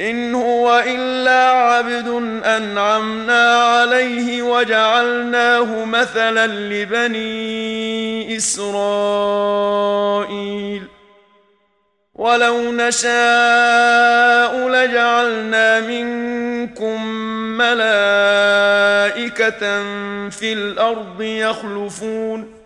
إن هو إلا عبد أنعمنا عليه وجعلناه مثلا لبني إسرائيل. ولو نشاء لجعلنا منكم ملائكة في الأرض يخلفون.